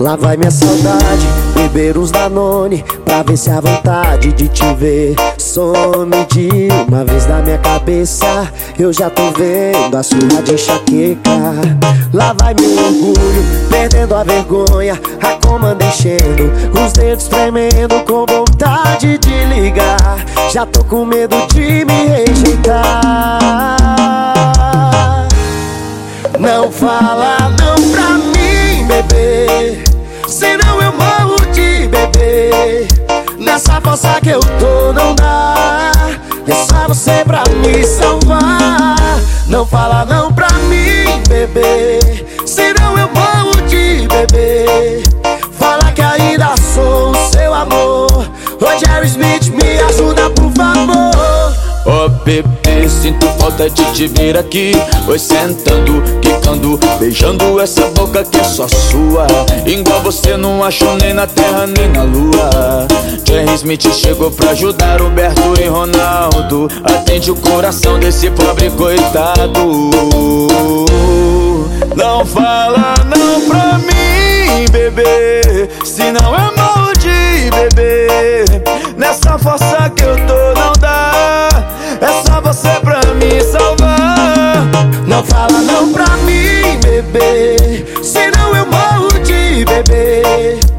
Lá vai minha saudade, beber uns Danone Pra ver se a vontade de te ver some de uma vez na minha cabeça. Eu já tô vendo a sua de enxaqueca. Lá vai meu orgulho, perdendo a vergonha A comanda enchendo, os dedos tremendo Com vontade de ligar. Já tô com medo de me rejeitar. Não fala força que eu tô não dá. É só você pra me salvar. Não fala não pra mim, bebê. Senão eu morro de beber Fala que ainda sou o seu amor. Jerry Smith, me ajuda por favor. Oh, bebê, sinto falta de te ver aqui. Oi sentando, quicando, beijando essa boca que é só sua. Igual você não achou nem na terra nem na lua. Jerry Smith chegou pra ajudar Roberto e Ronaldo. Atende o coração desse pobre coitado. Não fala bebê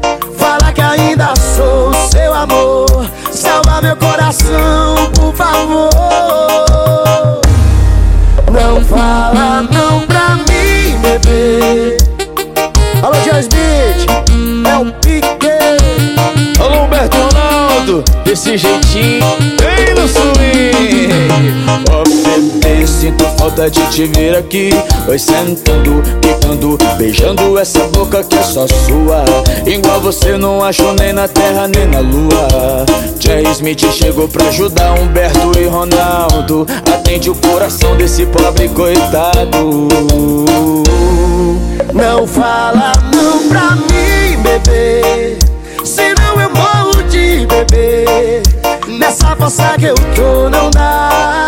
desse jeitinho, bem no swing Ó oh, bebê, sinto falta de te ver aqui. Oi sentando, quicando, beijando essa boca que é só sua. Igual você não achou nem na terra nem na lua. Jerry Smith chegou pra ajudar Humberto e Ronaldo. Atende o coração desse pobre coitado. Não fala não pra mim, bebê. Senão eu morro de bebê Nessa força que eu tô não dá.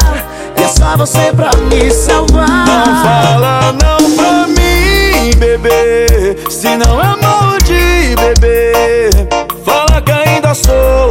E é só você pra me salvar. Não fala não pra mim, bebê. Senão eu morro de bebê. Fala que ainda sou